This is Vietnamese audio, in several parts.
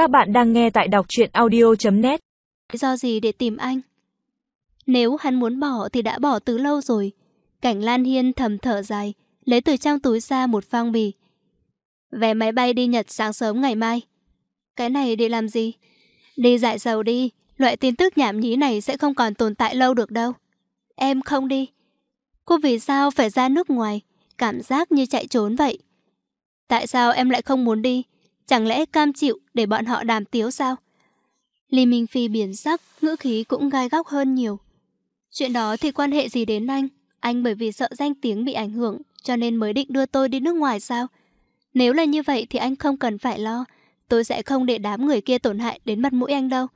Các bạn đang nghe tại đọc truyện audio.net Do gì để tìm anh? Nếu hắn muốn bỏ thì đã bỏ từ lâu rồi. Cảnh Lan Hiên thầm thở dài, lấy từ trong túi ra một phong bì. Vé máy bay đi Nhật sáng sớm ngày mai. Cái này để làm gì? Đi dại dầu đi, loại tin tức nhảm nhí này sẽ không còn tồn tại lâu được đâu. Em không đi. Cô vì sao phải ra nước ngoài? Cảm giác như chạy trốn vậy. Tại sao em lại không muốn đi? Chẳng lẽ cam chịu để bọn họ đàm tiếu sao? Lý Minh Phi biến sắc, ngữ khí cũng gai góc hơn nhiều. Chuyện đó thì quan hệ gì đến anh? Anh bởi vì sợ danh tiếng bị ảnh hưởng, cho nên mới định đưa tôi đi nước ngoài sao? Nếu là như vậy thì anh không cần phải lo. Tôi sẽ không để đám người kia tổn hại đến mặt mũi anh đâu.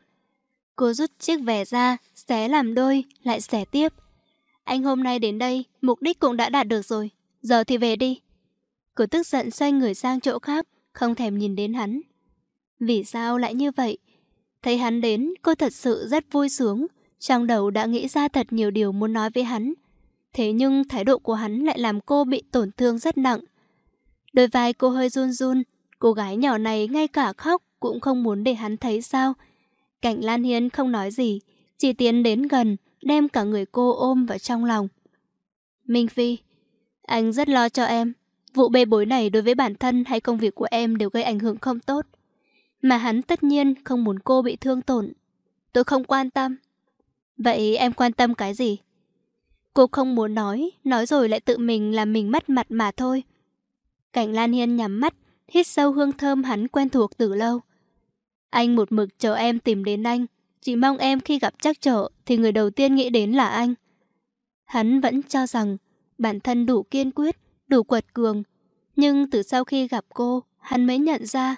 Cô rút chiếc vẻ ra, xé làm đôi, lại xé tiếp. Anh hôm nay đến đây, mục đích cũng đã đạt được rồi. Giờ thì về đi. Cô tức giận xoay người sang chỗ khác, không thèm nhìn đến hắn. Vì sao lại như vậy? Thấy hắn đến, cô thật sự rất vui sướng. Trong đầu đã nghĩ ra thật nhiều điều muốn nói với hắn. Thế nhưng thái độ của hắn lại làm cô bị tổn thương rất nặng. Đôi vai cô hơi run run, cô gái nhỏ này ngay cả khóc cũng không muốn để hắn thấy sao. Cảnh Lan Hiên không nói gì, chỉ tiến đến gần, đem cả người cô ôm vào trong lòng. Minh Phi, anh rất lo cho em. Vụ bê bối này đối với bản thân hay công việc của em đều gây ảnh hưởng không tốt. Mà hắn tất nhiên không muốn cô bị thương tổn. Tôi không quan tâm. Vậy em quan tâm cái gì? Cô không muốn nói, nói rồi lại tự mình làm mình mất mặt mà thôi. Cảnh Lan Hiên nhắm mắt, hít sâu hương thơm hắn quen thuộc từ lâu. Anh một mực chờ em tìm đến anh, chỉ mong em khi gặp chắc trở thì người đầu tiên nghĩ đến là anh. Hắn vẫn cho rằng bản thân đủ kiên quyết, đủ quật cường. Nhưng từ sau khi gặp cô, hắn mới nhận ra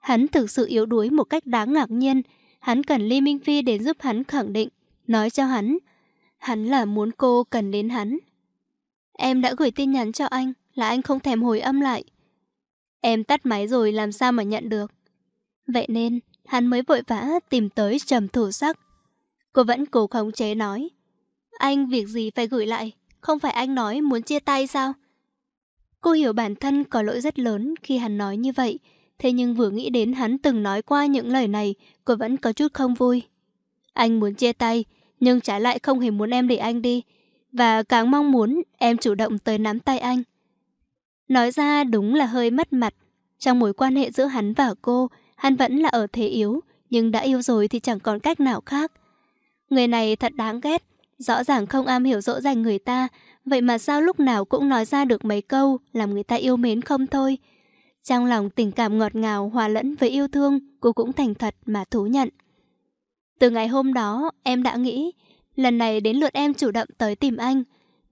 hắn thực sự yếu đuối một cách đáng ngạc nhiên. Hắn cần Lý Minh Phi đến giúp hắn khẳng định, nói cho hắn. Hắn là muốn cô cần đến hắn. Em đã gửi tin nhắn cho anh, là anh không thèm hồi âm lại. Em tắt máy rồi làm sao mà nhận được. Vậy nên, hắn mới vội vã tìm tới trầm thủ sắc. Cô vẫn cố khống chế nói. Anh việc gì phải gửi lại, không phải anh nói muốn chia tay sao? Cô hiểu bản thân có lỗi rất lớn khi hắn nói như vậy, thế nhưng vừa nghĩ đến hắn từng nói qua những lời này, cô vẫn có chút không vui. Anh muốn chia tay, nhưng trái lại không hề muốn em để anh đi, và càng mong muốn em chủ động tới nắm tay anh. Nói ra đúng là hơi mất mặt. Trong mối quan hệ giữa hắn và cô, hắn vẫn là ở thế yếu, nhưng đã yêu rồi thì chẳng còn cách nào khác. Người này thật đáng ghét, rõ ràng không am hiểu dỗ dành người ta, vậy mà sao lúc nào cũng nói ra được mấy câu làm người ta yêu mến không thôi. Trong lòng tình cảm ngọt ngào hòa lẫn với yêu thương, cô cũng thành thật mà thú nhận. Từ ngày hôm đó, em đã nghĩ, lần này đến lượt em chủ động tới tìm anh.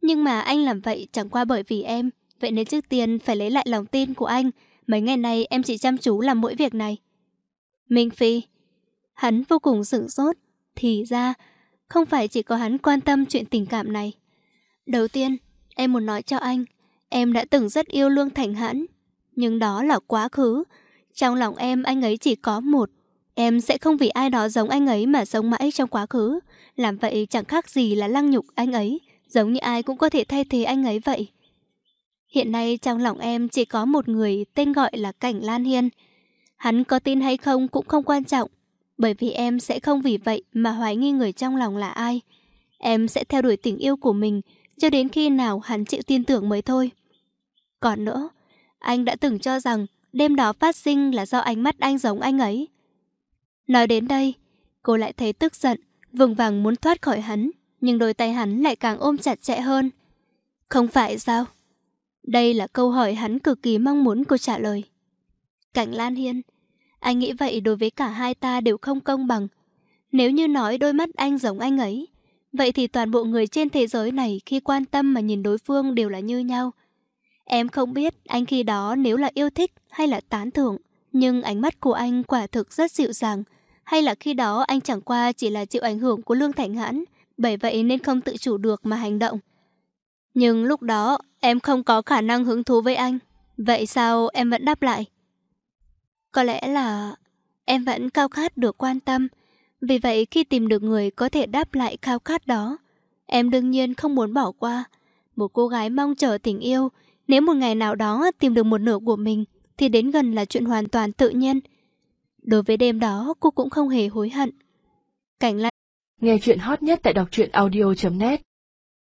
Nhưng mà anh làm vậy chẳng qua bởi vì em, vậy nên trước tiên phải lấy lại lòng tin của anh. Mấy ngày nay em chỉ chăm chú làm mỗi việc này. Minh Phi, hắn vô cùng sửng sốt. Thì ra, không phải chỉ có hắn quan tâm chuyện tình cảm này. Đầu tiên, em muốn nói cho anh, em đã từng rất yêu Lương Thành Hãn, nhưng đó là quá khứ. Trong lòng em anh ấy chỉ có một. Em sẽ không vì ai đó giống anh ấy mà sống mãi trong quá khứ. Làm vậy chẳng khác gì là lăng nhục anh ấy, giống như ai cũng có thể thay thế anh ấy vậy. Hiện nay trong lòng em chỉ có một người tên gọi là Cảnh Lan Hiên. Hắn có tin hay không cũng không quan trọng, bởi vì em sẽ không vì vậy mà hoài nghi người trong lòng là ai. Em sẽ theo đuổi tình yêu của mình, cho đến khi nào hắn chịu tin tưởng mới thôi. Còn nữa, anh đã từng cho rằng đêm đó phát sinh là do ánh mắt anh giống anh ấy. Nói đến đây, cô lại thấy tức giận, vừng vàng muốn thoát khỏi hắn, nhưng đôi tay hắn lại càng ôm chặt chẽ hơn. Không phải sao? Đây là câu hỏi hắn cực kỳ mong muốn cô trả lời. Cảnh Lan Hiên, anh nghĩ vậy đối với cả hai ta đều không công bằng. Nếu như nói đôi mắt anh giống anh ấy, Vậy thì toàn bộ người trên thế giới này khi quan tâm mà nhìn đối phương đều là như nhau. Em không biết anh khi đó nếu là yêu thích hay là tán thưởng, nhưng ánh mắt của anh quả thực rất dịu dàng. Hay là khi đó anh chẳng qua chỉ là chịu ảnh hưởng của Lương Thành Hãn, bởi vậy nên không tự chủ được mà hành động. Nhưng lúc đó em không có khả năng hứng thú với anh. Vậy sao em vẫn đáp lại? Có lẽ là em vẫn cao khát được quan tâm, vì vậy khi tìm được người có thể đáp lại khao khát đó, em đương nhiên không muốn bỏ qua. Một cô gái mong chờ tình yêu, nếu một ngày nào đó tìm được một nửa của mình, thì đến gần là chuyện hoàn toàn tự nhiên. Đối với đêm đó cô cũng không hề hối hận. Cảnh Lan Nghe chuyện hot nhất tại đọc truyện audio.net